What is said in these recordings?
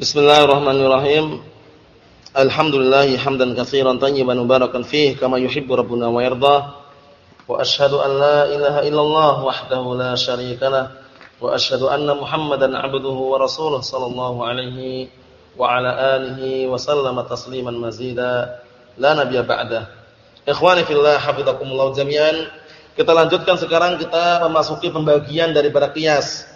Bismillahirrahmanirrahim. Alhamdulillah hamdan katsiran tayyiban mubarakan fih kama yuhibbu rabbuna wa yarda. Wa asyhadu an la ilaha illallah wahdahu la syarika lah wa asyhadu anna Muhammadan 'abduhu wa rasuluh sallallahu alaihi wa ala alihi wa sallama tasliman mazida la nabiyya ba'dah. Ikhwani fillah hafizakumullah jami'an. Kita lanjutkan sekarang kita memasuki pembagian daripada qiyas.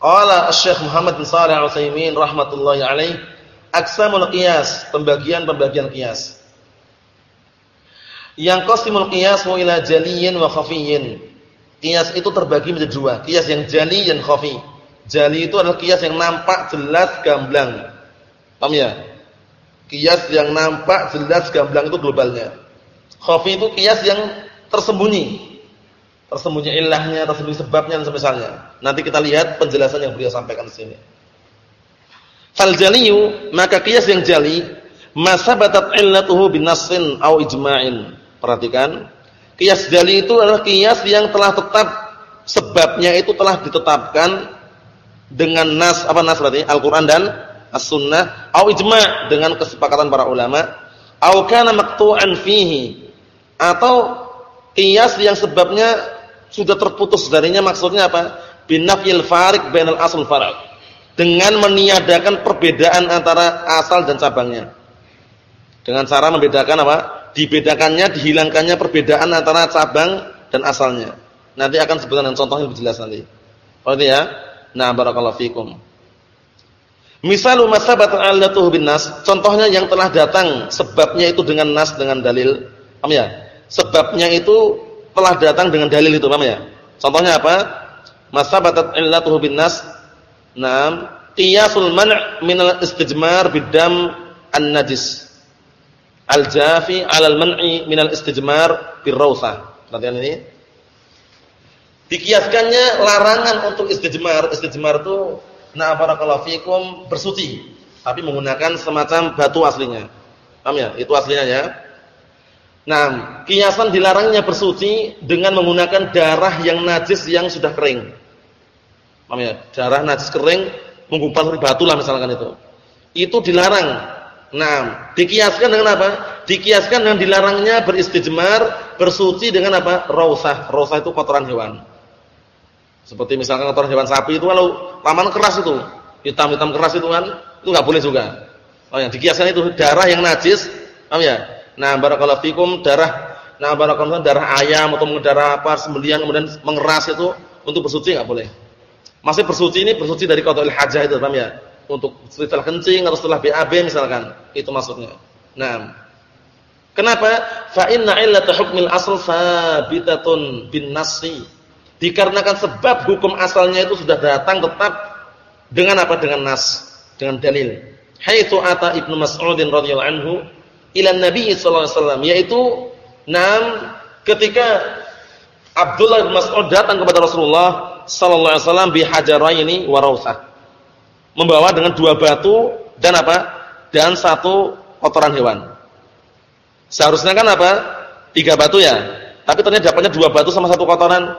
Qala Asy-Syaikh Muhammad bin Shalih Al-Utsaimin rahmatullahi alaih, aqsamul qiyas, pembagian-pembagian qiyas. Yang qasimul qiyas wa ila jaliyin wa khafiyyin. Qiyas itu terbagi menjadi dua, qiyas yang jali dan khafi. Jali itu adalah qiyas yang nampak jelas gamblang. Paham ya? Qiyas yang nampak jelas gamblang itu globalnya. Khafi itu qiyas yang tersembunyi tersembunyi ilahnya, tersembunyi sebabnya dan semisalnya. Nanti kita lihat penjelasan yang beliau sampaikan di sini. Fal jaliyu, maka qiyas yang jali, masabatat illatuhu binassin au ijma'in. Perhatikan, qiyas jali itu adalah qiyas yang telah tetap sebabnya itu telah ditetapkan dengan nas apa nas berarti Al-Qur'an dan As-Sunnah au ijma' dengan kesepakatan para ulama au kana maqtu'an fihi atau qiyas yang sebabnya sudah terputus darinya maksudnya apa? Binafyil farik bainal asl farq. Dengan meniadakan perbedaan antara asal dan cabangnya. Dengan cara membedakan apa? Dibedakannya, dihilangkannya perbedaan antara cabang dan asalnya. Nanti akan sebutkan dengan contohnya lebih jelas nanti. Itu ya. Nah, barakallahu fikum. Misalu masabat allatuhu bin nas, contohnya yang telah datang sebabnya itu dengan nas dengan dalil. Paham ya? Sebabnya itu telah datang dengan dalil itu, paham ya? Contohnya apa? Masabatat illatuhu bin nas. Naam, qiyasul man' min al-istijmar bidam an-najis. Al-jafi 'ala al-man'i min al-istijmar birrawsah. Perhatian ini. Dikiaskannya larangan untuk istijmar. Istijmar itu na barakallahu fikum bersuci, tapi menggunakan semacam batu aslinya. Paham ya? Itu aslinya ya. Nah, kiasan dilarangnya bersuci dengan menggunakan darah yang najis yang sudah kering. Paham ya? Darah najis kering menggumpal dari batu lah misalkan itu. Itu dilarang. Nah, dikiaskan dengan apa? Dikiaskan dengan dilarangnya beristijmar, bersuci dengan apa? Rausah. Rausah itu kotoran hewan. Seperti misalkan kotoran hewan sapi itu kalau taman keras itu, hitam-hitam keras itu kan, itu enggak boleh juga. Oh ya, dikiaskan itu darah yang najis, paham ya? Nah, barakallahu fikum darah nah barakallahu darah ayam atau darah apa sembelian kemudian mengeras itu untuk bersuci enggak boleh. Masih bersuci ini bersuci dari qada'il hajah itu, paham ya? Untuk setelah kencing atau setelah BAB misalkan. Itu maksudnya. Nah, kenapa? Fa inna illata hukmil asl sabitatun bin nasi. Dikarenakan sebab hukum asalnya itu sudah datang tetap dengan apa? Dengan nas, dengan dalil. Haitsu ata Ibnu Mas'ud radhiyallahu anhu ila Nabi sallallahu yaitu nam ketika Abdullah bin Mas'ud datang kepada Rasulullah sallallahu alaihi wasallam bi hajaraini. Membawa dengan dua batu dan apa? Dan satu kotoran hewan. Seharusnya kan apa? Tiga batu ya. Tapi ternyata dapatnya dua batu sama satu kotoran.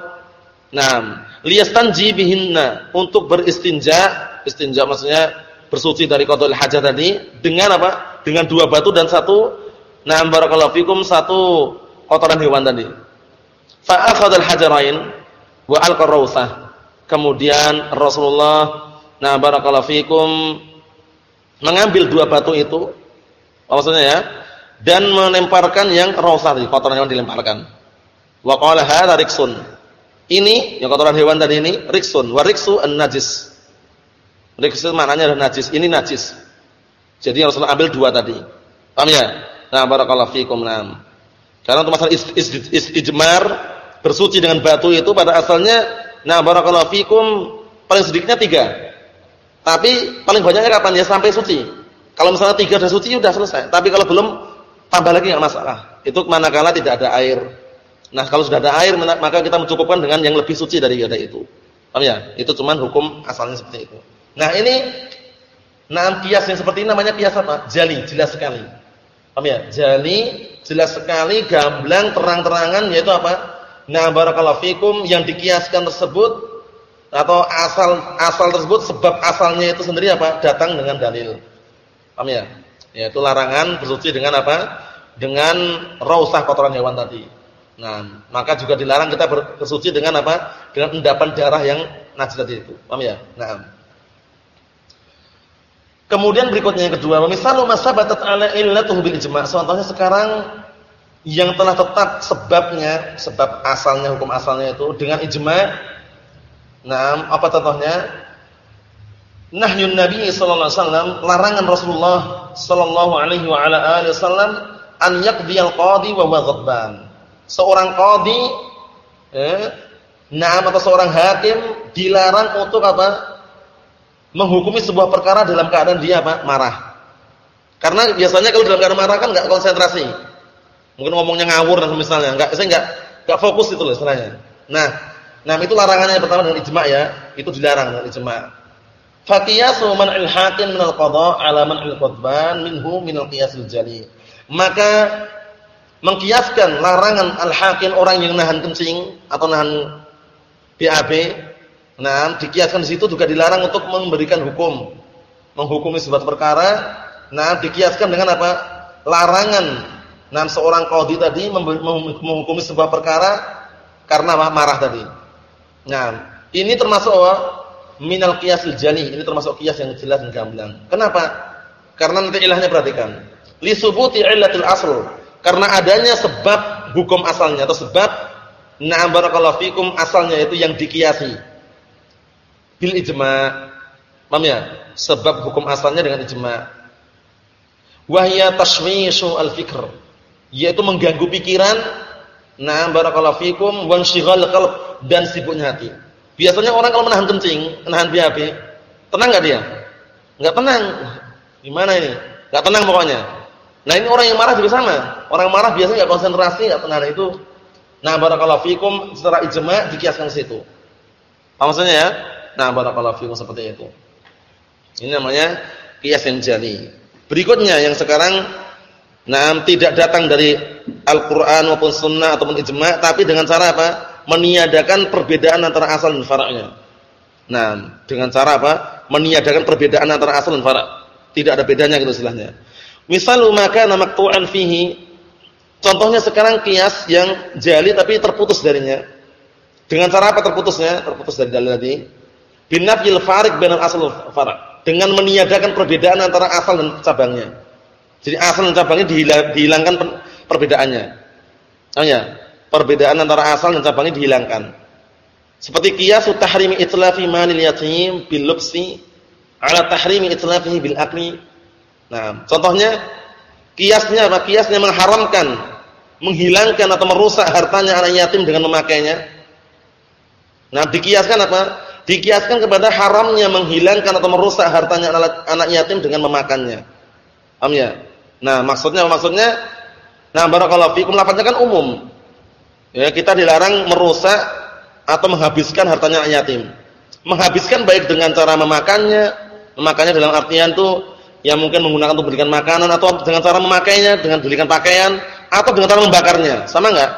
Nah, liyastanji bihinna untuk beristinja, istinja maksudnya bersuci dari kotor hajat tadi dengan apa? dengan dua batu dan satu na'am barakallahu fikum satu kotoran hewan tadi. Fa al-hajarain wa alqa Kemudian Rasulullah na'am barakallahu fikum mengambil dua batu itu maksudnya ya dan melemparkan yang rausah tadi kotoran hewan dilemparkan. Wa qala hadza riksun. Ini yang kotoran hewan tadi ini riksun, wa riksu an-najis. Riksun maknanya adalah najis, ini najis. Jadi Rasulullah ambil dua tadi. Paham ya? Nah, barakallahu fikum. Nah. Karena untuk masalah ijmar bersuci dengan batu itu pada asalnya nah barakallahu fikum paling sedikitnya tiga. Tapi paling banyaknya kapan ya sampai suci. Kalau misalnya tiga sudah suci sudah selesai. Tapi kalau belum tambah lagi enggak masalah. Itu manakala tidak ada air. Nah, kalau sudah ada air maka kita mencukupkan dengan yang lebih suci dari itu. Paham ya? Itu cuman hukum asalnya seperti itu. Nah, ini Nah, kias yang seperti ini namanya kias apa? Jali, jelas sekali. Paham ya? Jali, jelas sekali, gamblang, terang-terangan yaitu apa? Nah, barakallahu fikum yang dikiaskan tersebut atau asal asal tersebut sebab asalnya itu sendiri apa? Datang dengan dalil. Paham ya? Yaitu larangan bersuci dengan apa? Dengan rausah kotoran hewan tadi. Nah, maka juga dilarang kita bersuci dengan apa? Dengan endapan darah yang najis tadi itu. Paham ya? Nah. Kemudian berikutnya yang kedua, misalu masabatat ala illatuhu bil ijma'. Contohnya sekarang yang telah tetap sebabnya, sebab asalnya hukum asalnya itu dengan ijma'. Nah, apa contohnya? Nahyun Nabi sallallahu alaihi wasallam, larangan Rasulullah sallallahu alaihi wa ala alihi wasallam an yaqdiyal qadi wa huwa ghadban. Seorang qadi eh, nah atau seorang hakim dilarang untuk apa? Menghukumi sebuah perkara dalam keadaan dia apa? marah. Karena biasanya kalau dalam keadaan marah kan enggak konsentrasi. Mungkin ngomongnya ngawur dan misalnya, enggak saya enggak enggak fokus itu loh istilahnya. Nah, nah itu larangannya yang pertama dengan ijma ya, itu dilarang dengan ijma. Faqiyasu man'il hakim min al-qada' ala man'il qadban minhu min al-qiyasil jali. Maka mengkiaskan larangan al-hakim orang yang nahan kencing atau nahan BAB Nah, dikiaskan di situ juga dilarang untuk memberikan hukum, menghukumi sebuah perkara. Nah, dikiaskan dengan apa? Larangan. Nah, seorang qadhi tadi menghukumi sebuah perkara karena marah tadi. Nah, ini termasuk minal qiyasil jali. Ini termasuk qiyas yang jelas dan gamblang. Kenapa? Karena nanti ilahnya perhatikan. Li subuti illatil asl. Karena adanya sebab hukum asalnya atau sebab na'am barakallahu fikum asalnya itu yang dikiasi bil ijma'. Paham ya? Sebab hukum asalnya dengan ijma'. Wahya tashwishu al-fikr, yaitu mengganggu pikiran, nah barakallahu fikum wa inshighal qalb dan sibuknya hati. Biasanya orang kalau menahan kencing, menahan BAB, tenang enggak dia? Enggak tenang. Gimana ini? Enggak tenang pokoknya. Nah, ini orang yang marah juga sama. Orang marah biasanya enggak konsentrasi, enggak tenang itu. Nah, barakallahu fikum secara ijma' dikiaskan ke situ. Apa maksudnya ya? Nah, barakallahu fikum seperti itu. Ini namanya qiyas yang jali. Berikutnya yang sekarang nah tidak datang dari Al-Qur'an maupun sunnah ataupun ijma' tapi dengan cara apa? Meniadakan perbedaan antara asal dan fara'nya. Nah, dengan cara apa? Meniadakan perbedaan antara asal dan fara'. Tidak ada bedanya gitu istilahnya. Misal maka nama maqtu'an fihi Contohnya sekarang kias yang jali tapi terputus darinya. Dengan cara apa terputusnya? Terputus dari dalil tadi binafyil farik bainal asal fara dengan meniadakan perbedaan antara asal dan cabangnya. Jadi asal dan cabangnya dihilangkan perbedaannya. Oh ya, perbedaan antara asal dan cabangnya dihilangkan. Seperti qiyasu tahrimi itlafi manil yatim bil lubsi ala tahrimi itlafihi bil akli. Nah, contohnya kiasnya apa? Kiasnya mengharamkan menghilangkan atau merusak hartanya anak yatim dengan memakainya. Nah, dikiaskan apa? Dikiaskan kepada haramnya menghilangkan atau merusak hartanya anak, anak yatim dengan memakannya. Paham ya? Nah, maksudnya maksudnya nah barakallahu fikum lafaznya kan umum. Ya, kita dilarang merusak atau menghabiskan hartanya anak yatim. Menghabiskan baik dengan cara memakannya, memakannya dalam artian tuh yang mungkin menggunakan untuk berikan makanan atau dengan cara memakainya dengan belikan pakaian atau dengan cara membakarnya. Sama enggak?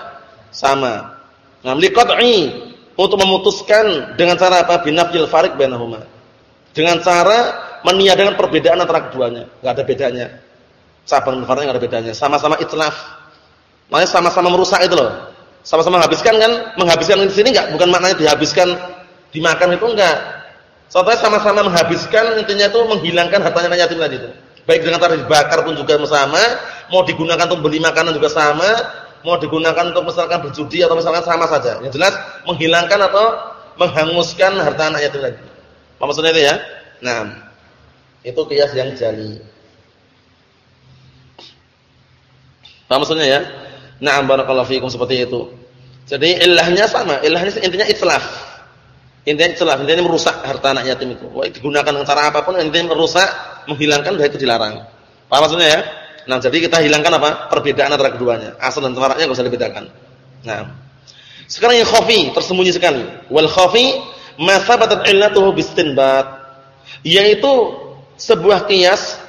Sama. Nah, liqat'i untuk memutuskan dengan cara apa? Binafil farik bainahuma. Dengan cara meniadakan perbedaan antara keduanya, enggak ada bedanya. Cabang dan fariknya enggak ada bedanya, sama-sama itlaf. Makanya sama-sama merusak itu loh. Sama-sama menghabiskan kan? Menghabiskan di sini enggak bukan maknanya dihabiskan dimakan itu enggak. Contohnya sama-sama menghabiskan intinya itu menghilangkan hartanya yatim tadi itu. Baik dengan cara dibakar pun juga sama, mau digunakan untuk beli makanan juga sama, mau digunakan untuk misalkan berjudi atau misalkan sama saja. Yang jelas menghilangkan atau menghanguskan harta anak yatim tadi. Apa maksudnya itu ya? Nah, itu kias yang jali. Apa maksudnya ya? Nah, barakallahu fiikum seperti itu. Jadi ilahnya sama, ilahnya intinya itlaf. Intinya itlaf, intinya merusak harta anak yatim itu. Wah, digunakan dengan cara apa pun intinya merusak, menghilangkan itu dilarang. Apa maksudnya ya? Nah, jadi kita hilangkan apa? Perbedaan antara keduanya. Asal dan faraknya enggak usah dibedakan. Nah. Sekarang yang khafi, tersembunyi sekali. Wal khafi ma thabatat illatuhu bistinbat. Yaitu sebuah kias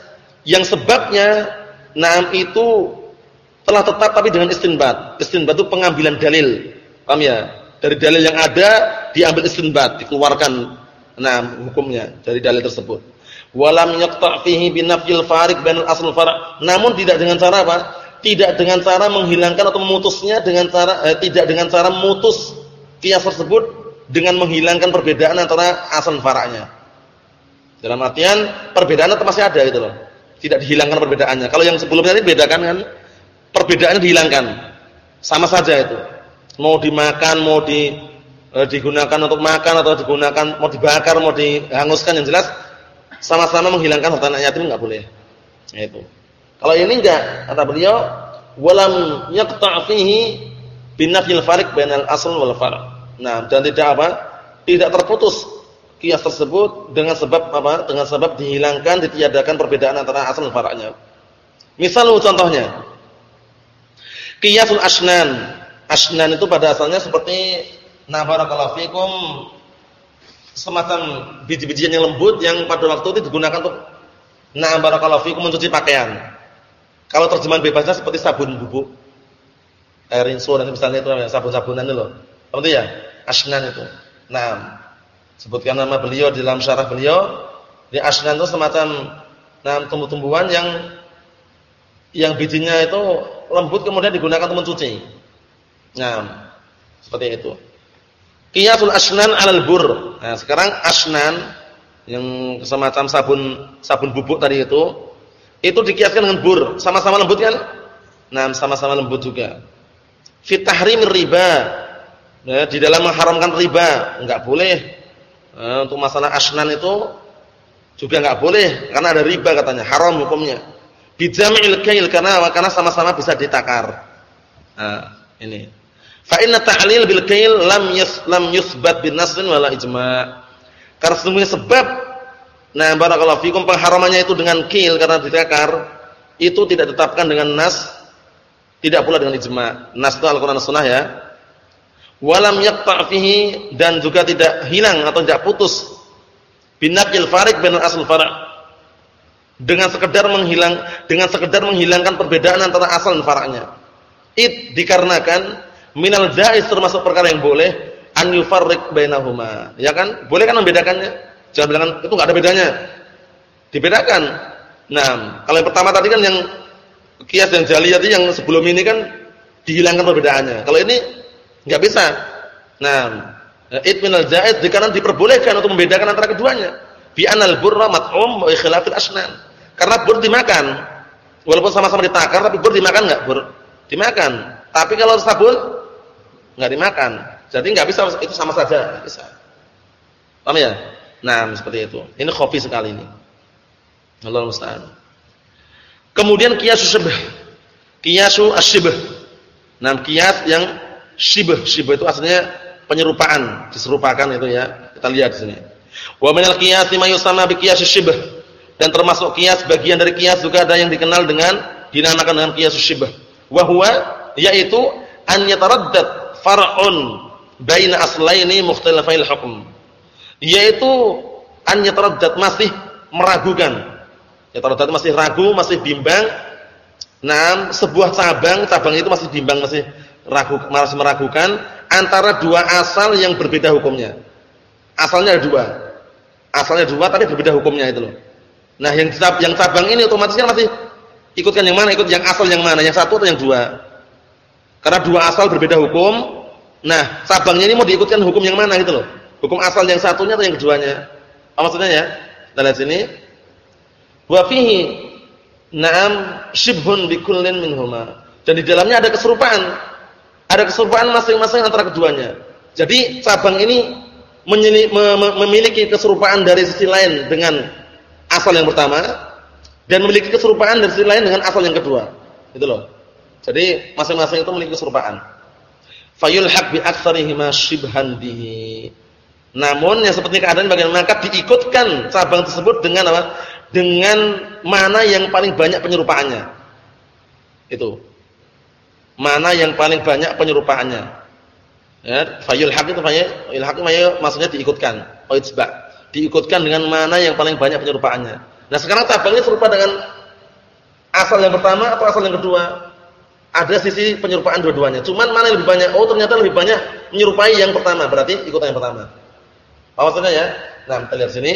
yang sebabnya naam itu telah tetap tapi dengan istinbat. Istinbat itu pengambilan dalil. Paham ya? Dari dalil yang ada diambil istinbat, dikeluarkan nah hukumnya dari dalil tersebut. Walam yaqta' fihi binafyil farik bainal asl far'. Namun tidak dengan cara apa? Tidak dengan cara menghilangkan atau memutusnya dengan cara eh, tidak dengan cara memutus kias tersebut dengan menghilangkan perbedaan antara asal far'nya. Dalam artian perbedaan tetap masih ada gitu loh. Tidak dihilangkan perbedaannya. Kalau yang sebelumnya ini bedakan kan perbedaannya dihilangkan. Sama saja itu. Mau dimakan, mau di e, digunakan untuk makan atau digunakan mau dibakar, mau dihanguskan yang jelas sama-sama menghilangkan harta anak yatim enggak boleh. Itu. Kalau ini enggak, kata beliau, walam yaqta' fihi binafyil farik bainal asl wal far'. Nah, dan tidak apa? Tidak terputus kias tersebut dengan sebab apa? Dengan sebab dihilangkan, ditiadakan perbedaan antara asal dan far'nya. Misal contohnya. Qiyasul asnan. Asnan itu pada asalnya seperti na barakallahu fikum semacam biji-bijian yang lembut yang pada waktu itu digunakan untuk na barakallahu fikum mencuci pakaian. Kalau terjemahan bebasnya seperti sabun bubuk. Air insul misalnya itu sabun-sabunan itu loh. Apa ya? Asnan itu. Nah, sebutkan nama beliau di dalam syarah beliau. Di asnan itu semacam nah tumbuh-tumbuhan yang yang bijinya itu lembut kemudian digunakan untuk mencuci. Nah, seperti itu. Qiyasul asnan 'alal bur. Nah, sekarang asnan yang semacam sabun sabun bubuk tadi itu itu dikiaskan dengan bur, sama-sama lembut kan? Nah, sama-sama lembut juga. Fit tahrimir riba. Nah, di dalam mengharamkan riba, enggak boleh. Nah, untuk masalah asnan itu juga enggak boleh karena ada riba katanya, haram hukumnya. Bijam'il kail karena karena sama-sama bisa ditakar. Nah, ini. Fa inna ta'lil bil kail lam yus lam yusbat bin nasrin wala ijma'. Karena sesungguhnya sebab nah barakallahu fikum pengharamannya itu dengan kail karena ditakar itu tidak ditetapkan dengan nas tidak pula dengan ijma'. Nas itu Al-Qur'an Sunnah ya walam yaqta' fihi dan juga tidak hilang atau tidak putus binaqil farik bainal asl fara' dengan sekedar menghilang dengan sekedar menghilangkan perbedaan antara asal dan far'nya it dikarenakan minal jaiz termasuk perkara yang boleh an yufarriq bainahuma ya kan boleh kan membedakannya jangan bilang itu enggak ada bedanya dibedakan nah kalau yang pertama tadi kan yang kias dan jali tadi yang sebelum ini kan dihilangkan perbedaannya kalau ini Enggak bisa. Nah, itminal jaiz dikarenakan diperbolehkan untuk membedakan antara keduanya. Bi anal burra mat'um wa khilafil asnan. Karena bur dimakan. Walaupun sama-sama ditakar tapi bur dimakan enggak? Bur dimakan. Tapi kalau sabun enggak dimakan. Jadi enggak bisa itu sama saja, bisa. Paham ya? Nah, seperti itu. Ini kopi sekali ini. Allah musta'an. Kemudian kiasu syibh. Kiasu asyibh. Nah, kias yang Shibah, shibah itu aslinya penyerupaan, diserupakan itu ya. Kita lihat di sini. Wa minal qiyasi ma yusamma bi qiyas shibah. Dan termasuk qiyas bagian dari qiyas juga ada yang dikenal dengan dinamakan dengan qiyas shibah. Wa huwa yaitu an yataraddad far'un baina aslaini mukhtalafail hukm. Yaitu an yataraddad masih meragukan. Yataraddad masih ragu, masih bimbang. Nah, sebuah cabang, cabang itu masih bimbang, masih ragu masih meragukan antara dua asal yang berbeda hukumnya. Asalnya ada dua. Asalnya dua tapi berbeda hukumnya itu loh. Nah, yang cabang ini otomatis kan masih ikutkan yang mana? Ikut yang asal yang mana? Yang satu atau yang dua? Karena dua asal berbeda hukum. Nah, cabangnya ini mau diikutkan hukum yang mana gitu loh. Hukum asal yang satunya atau yang keduanya? Apa maksudnya ya? Kita lihat sini. Wa fihi na'am shibhun bi kullin minhuma. Dan di dalamnya ada keserupaan ada keserupaan masing-masing antara keduanya. Jadi cabang ini memiliki keserupaan dari sisi lain dengan asal yang pertama dan memiliki keserupaan dari sisi lain dengan asal yang kedua. Itu loh. Jadi masing-masing itu memiliki keserupaan. Fayulhaq bi aktsarihima shibhan bihi. Namun yang seperti keadaan bagaimana maka diikutkan cabang tersebut dengan apa? Dengan mana yang paling banyak penyerupaannya. Itu mana yang paling banyak penyerupaannya. Ya, fayul haq itu fayul haq maksudnya diikutkan. Oh, itsba. Diikutkan dengan mana yang paling banyak penyerupaannya. Nah, sekarang tabangnya serupa dengan asal yang pertama atau asal yang kedua? Ada sisi penyerupaan dua-duanya. Cuman mana yang lebih banyak? Oh, ternyata lebih banyak menyerupai yang pertama. Berarti ikut yang pertama. Maksudnya ya? Nah, kita lihat sini.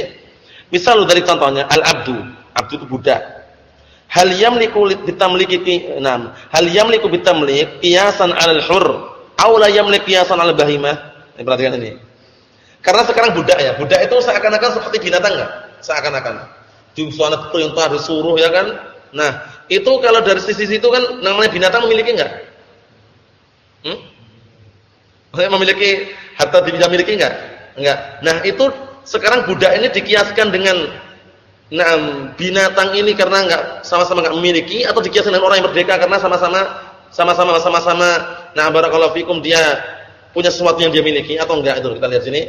Misal dari contohnya al-abdu. Abdu itu budak. Hal yamliku bitamliki enam. Hal yamliku bitamlik qiyasan 'alal hur aw la yamlik qiyasan 'alal bahimah. Ini perhatikan ini. Karena sekarang budak ya. Budak itu seakan-akan seperti binatang enggak? Seakan-akan. Disuruh perintah disuruh ya kan? Nah, itu kalau dari sisi situ kan namanya binatang memiliki enggak? Hmm? Maksudnya memiliki harta tidak memiliki enggak? Enggak. Nah, itu sekarang budak ini dikiaskan dengan nah, binatang ini karena enggak sama-sama enggak memiliki atau dikiaskan dengan orang yang merdeka karena sama-sama sama-sama sama-sama nah barakallahu fikum dia punya sesuatu yang dia miliki atau enggak itu kita lihat sini.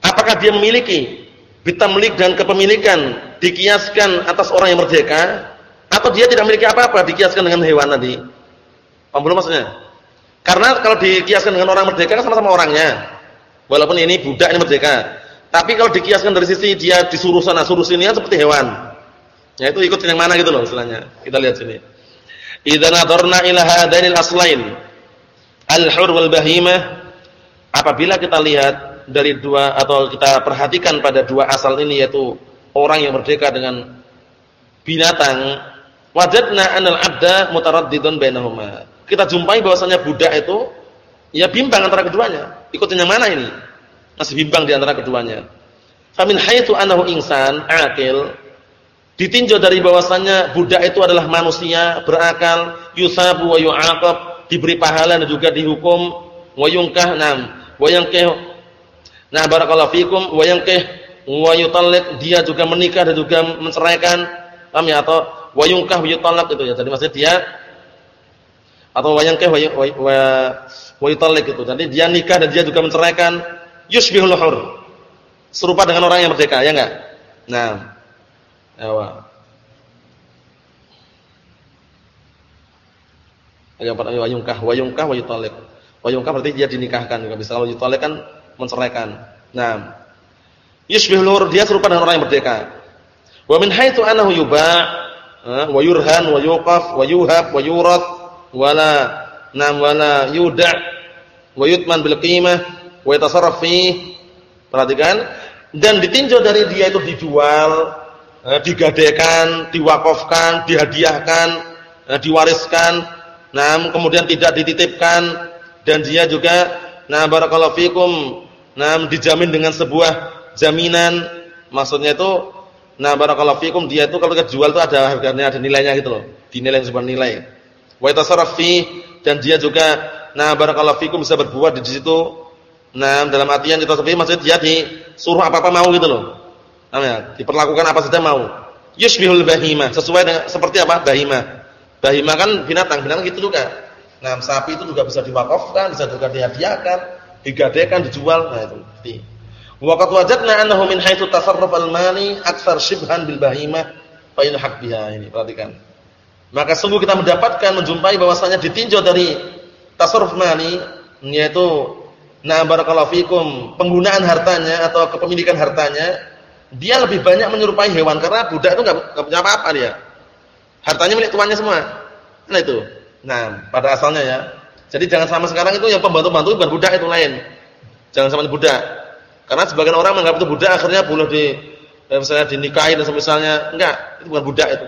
Apakah dia memiliki bitamlik dan kepemilikan dikiaskan atas orang yang merdeka atau dia tidak memiliki apa-apa dikiaskan dengan hewan tadi? Paham maksudnya? Karena kalau dikiaskan dengan orang merdeka kan sama-sama orangnya. Walaupun ini budak ini merdeka. Tapi kalau dikiaskan dari sisi dia disuruh sana suruh sini kan seperti hewan. Ya itu ikut yang mana gitu loh istilahnya. Kita lihat sini. Idza nadarna ila hadainil aslain al-hur wal bahimah apabila kita lihat dari dua atau kita perhatikan pada dua asal ini yaitu orang yang merdeka dengan binatang wajadna anal abda mutaraddidun bainahuma. Kita jumpai bahwasanya budak itu ya bimbang antara keduanya. Ikutin yang mana ini? Masih bimbang di antara keduanya. Famin haitsu annahu insan aqil ditinjau dari bahwasannya budak itu adalah manusia berakal, yusabu wa yu'aqab, diberi pahala dan juga dihukum, wa yunkah nam, wa yankih. Nah, barakallahu fikum wa yankih wa yutalliq, dia juga menikah dan juga menceraikan. Paham ya atau wa yunkah wa yutallaq itu ya. Jadi maksudnya dia atau wa yankih wa yutalliq itu. Jadi dia nikah dan dia juga menceraikan yusbihul hur. Serupa dengan orang yang merdeka, ya enggak? Nah. Ewa. Yang pertama wayungkah, wayungkah wa yutalliq. Wayungkah berarti dia dinikahkan juga bisa. Kalau yutalliq kan menceraikan. Nah. Yusbihul hur, dia serupa dengan orang yang merdeka. Wa min haitsu annahu yuba' wa yurhan wa yuqaf wa yuhab wa yurat wala nam wala yuda' wa yutman bil qimah wa yatasarraf fi perhatikan dan ditinjau dari dia itu dijual eh, digadekan diwakafkan dihadiahkan eh, diwariskan nah kemudian tidak dititipkan dan dia juga nah barakallahu fikum nah dijamin dengan sebuah jaminan maksudnya itu nah barakallahu fikum dia itu kalau jual itu ada harganya ada nilainya gitu loh dinilai sebuah nilai wa yatasarraf fi dan dia juga nah barakallahu fikum bisa berbuat di situ Nah, dalam artian kita seperti maksudnya dia disuruh apa-apa mau gitu loh. Nah, ya, diperlakukan apa saja mau. Yushbihul bahima, sesuai dengan seperti apa? Bahima. Bahima kan binatang, binatang gitu juga. Nah, sapi itu juga bisa diwakafkan, bisa juga dihadiahkan, digadekan, dijual. Nah, itu Waqad wajadna annahu min haitsu tasarruf al-mali aktsar shibhan bil bahimah fa haq biha ini. Perhatikan. Maka sungguh kita mendapatkan menjumpai bahwasanya ditinjau dari tasarruf mali yaitu Nah, barakallahu fikum, penggunaan hartanya atau kepemilikan hartanya, dia lebih banyak menyerupai hewan karena budak itu enggak punya apa-apa dia. Hartanya milik tuannya semua. Nah itu. Nah, pada asalnya ya. Jadi jangan sama sekarang itu yang pembantu-pembantu budak itu lain. Jangan sama budak. Karena sebagian orang menganggap itu budak akhirnya boleh di eh, misalnya dinikahi dan semisalnya. Enggak, itu bukan budak itu.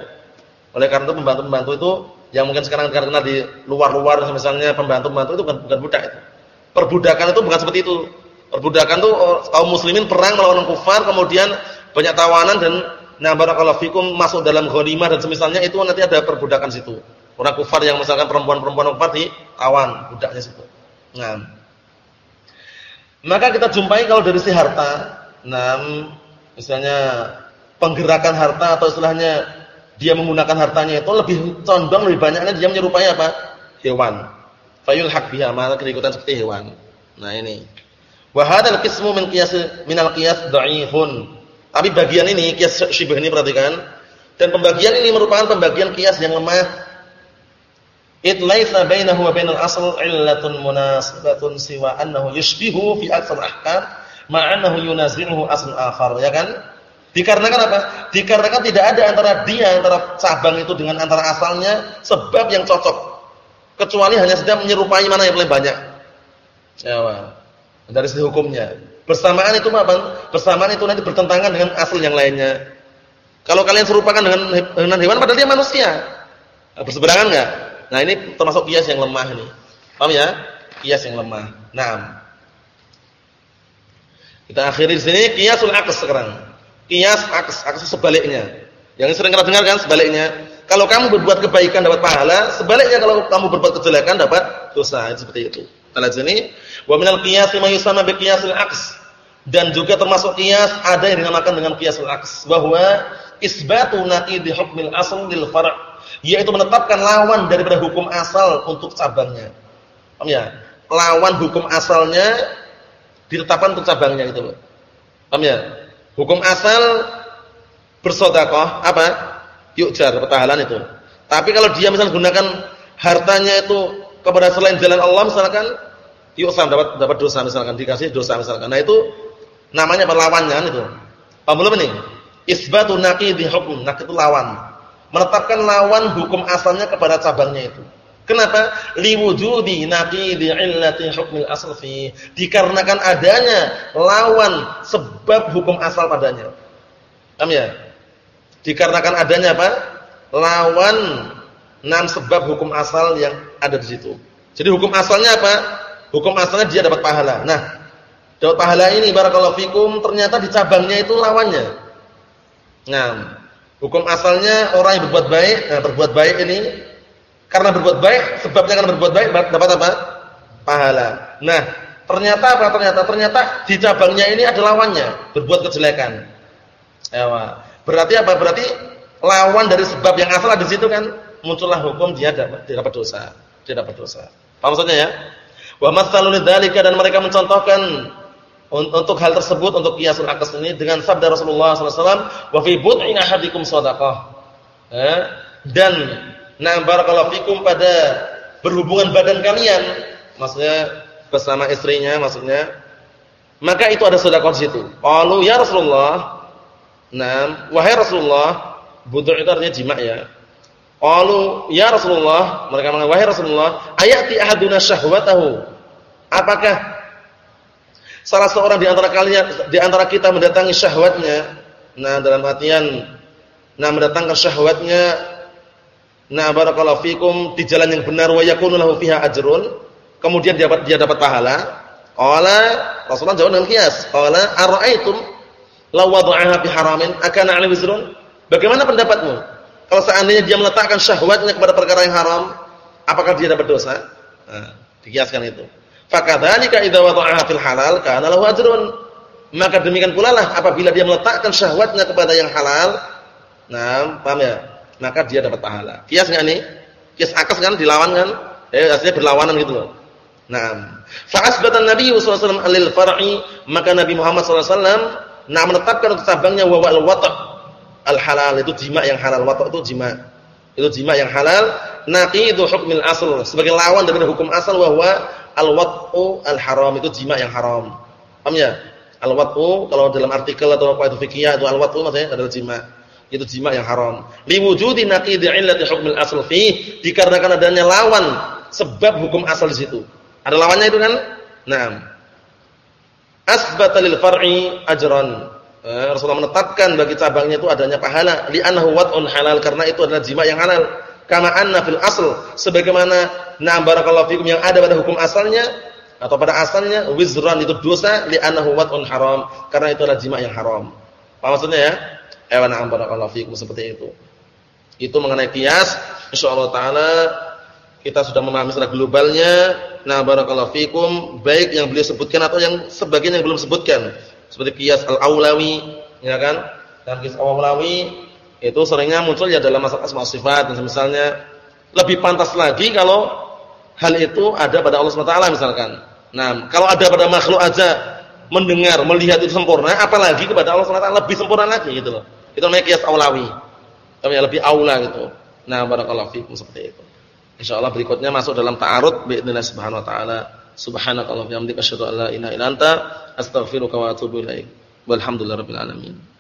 Oleh karena itu pembantu-pembantu itu yang mungkin sekarang terkenal di luar-luar misalnya pembantu-pembantu itu bukan bukan budak itu. Perbudakan itu bukan seperti itu. Perbudakan itu oh, kaum muslimin perang melawan kufar kemudian banyak tawanan dan nah barakallahu fikum masuk dalam ghanimah dan semisalnya itu nanti ada perbudakan situ. Orang kufar yang misalkan perempuan-perempuan kufar di tawan budaknya situ. Nah. Maka kita jumpai kalau dari si harta, nah misalnya penggerakan harta atau istilahnya dia menggunakan hartanya itu lebih condong lebih banyaknya dia menyerupai apa? hewan fayulhaq biha maka keikutan seperti hewan. Nah ini. Wa hadzal qismu min qiyas min al-qiyas dha'ifun. Tapi bagian ini qiyas syibh ini perhatikan dan pembagian ini merupakan pembagian qiyas yang lemah. It laisa bainahu wa bainal asl illatun munasibatun siwa annahu yushbihu fi aktsar ahkam ma'annahu yunazi'uhu asl akhar, ya kan? Dikarenakan apa? Dikarenakan tidak ada antara dia antara cabang itu dengan antara asalnya sebab yang cocok. Kecuali hanya saja menyerupai mana yang paling banyak. Ya, dari sisi hukumnya. Bersamaan itu apa? Bersamaan itu nanti bertentangan dengan asal yang lainnya. Kalau kalian serupakan dengan dengan hewan padahal dia manusia. Berseberangan enggak? Nah, ini termasuk kias yang lemah ini. Paham ya? Kias yang lemah. Naam. Kita akhiri di sini kiasul aqs sekarang. Kias aqs, aqs sebaliknya. Yang sering kita dengar kan sebaliknya. Kalau kamu berbuat kebaikan dapat pahala, sebaliknya kalau kamu berbuat kejelekan dapat dosa. Seperti itu. Kita lihat sini, wa minal qiyas ma yusamma bi qiyasil aqs. Dan juga termasuk qiyas ada yang dinamakan dengan qiyasul aqs, bahwa isbatu naqidi hukmil asl lil far', yaitu menetapkan lawan daripada hukum asal untuk cabangnya. Paham ya? Lawan hukum asalnya ditetapkan untuk cabangnya gitu Paham ya? Hukum asal bersedekah apa? Yujar pertahanan itu. Tapi kalau dia misalnya gunakan hartanya itu kepada selain jalan Allah misalkan yusam dapat dapat dosa misalkan dikasih dosa misalkan. Nah itu namanya perlawannya itu. Paham belum ini? Isbatu naqidi naqid itu lawan. Menetapkan lawan hukum asalnya kepada cabangnya itu. Kenapa? Liwujudi naqidi illati hukmil asl fi. Dikarenakan adanya lawan sebab hukum asal padanya. Paham ya? Dikarenakan adanya apa? Lawan enam sebab hukum asal yang ada di situ. Jadi hukum asalnya apa? Hukum asalnya dia dapat pahala. Nah, dapat pahala ini barakallahu fikum ternyata di cabangnya itu lawannya. Nah, hukum asalnya orang yang berbuat baik, nah berbuat baik ini karena berbuat baik, sebabnya karena berbuat baik dapat apa? Pahala. Nah, ternyata apa? Ternyata ternyata di cabangnya ini ada lawannya, berbuat kejelekan. Ya, berarti apa? Berarti lawan dari sebab yang asal ada di situ kan, muncullah hukum dia dapat dapat dosa, dapat dosa. Paham maksudnya ya? Wa masalul dzalika dan mereka mencontohkan untuk hal tersebut untuk qiyasul aqs ini dengan sabda Rasulullah wasallam wa fi bud'in ahadikum shadaqah. Eh? Dan na barakallahu fikum pada berhubungan badan kalian, maksudnya bersama istrinya maksudnya, maka itu ada sedekah di situ. Qalu ya Rasulullah, nah wahai Rasulullah, budu' itu artinya jima ya. Qalu ya Rasulullah, mereka mengatakan wahai Rasulullah, ayati ahaduna syahwatahu. Apakah salah seorang di antara kalian di antara kita mendatangi syahwatnya. Nah dalam artian nah mendatangkan syahwatnya. Nah barakallahu fikum di jalan yang benar wa yakunu lahu fiha ajrun. Kemudian dia dapat dia dapat pahala. Qala Rasulullah jawab dengan kias. Qala ara'aitum law wada'aha fi haramin? Akana 'ala wizrun? Bagaimana pendapatmu? Kalau seandainya dia meletakkan syahwatnya kepada perkara yang haram apakah dia dapat dosa? Nah, dikiaskan itu Fakadzalika idza wada'aha fil halal kana lahu ajrun. Maka demikian pula lah apabila dia meletakkan syahwatnya kepada yang halal, nah, paham ya? Maka dia dapat pahala. Kias enggak nih? Kias akas kan dilawan kan? Eh aslinya berlawanan gitu loh. Nah, fa asbata Nabi sallallahu alaihi wasallam alil far'i, maka Nabi Muhammad sallallahu alaihi wasallam nah menetapkan untuk cabangnya wa wal wata' al halal itu jima yang halal, wata' itu jima. Itu jima yang halal, naqidu hukmil asl sebagai lawan dari hukum asal bahwa al-wat'u al-haram itu jima yang haram. Paham ya? Al-wat'u kalau dalam artikel atau apa itu fikih itu al-wat'u maksudnya adalah jima. Itu jima yang haram. Li wujudi naqidi illati hukm al-asl fi dikarenakan adanya lawan sebab hukum asal di situ. Ada lawannya itu kan? Naam. Asbata lil far'i ajran. Eh, Rasulullah menetapkan bagi cabangnya itu adanya pahala li'annahu wat'un halal karena itu adalah jima yang halal kama anna fil asl sebagaimana na'am barakallahu fikum yang ada pada hukum asalnya atau pada asalnya wizran itu dosa li'annahu wat'un haram karena itu adalah jima yang haram. Apa maksudnya ya? Ewa na'am barakallahu fikum seperti itu. Itu mengenai qiyas insyaallah taala kita sudah memahami secara globalnya. Nah barakallahu fikum baik yang beliau sebutkan atau yang sebagian yang belum sebutkan seperti qiyas al-aulawi ya kan? Dan qiyas al-aulawi itu seringnya muncul ya dalam masalah asma sifat misalnya lebih pantas lagi kalau hal itu ada pada Allah SWT misalkan. Nah, kalau ada pada makhluk aja mendengar, melihat itu sempurna, apalagi kepada Allah SWT lebih sempurna lagi gitu loh. Itu namanya kias aulawi. Tapi lebih aula gitu. Nah, barakallahu fikum seperti itu. Insyaallah berikutnya masuk dalam ta'arud bi'idznillah subhanahu wa ta'ala. Subhanakallahumma wa bihamdika asyhadu an la ilaha illa anta astaghfiruka wa atubu ilaik. Walhamdulillahirabbil alamin.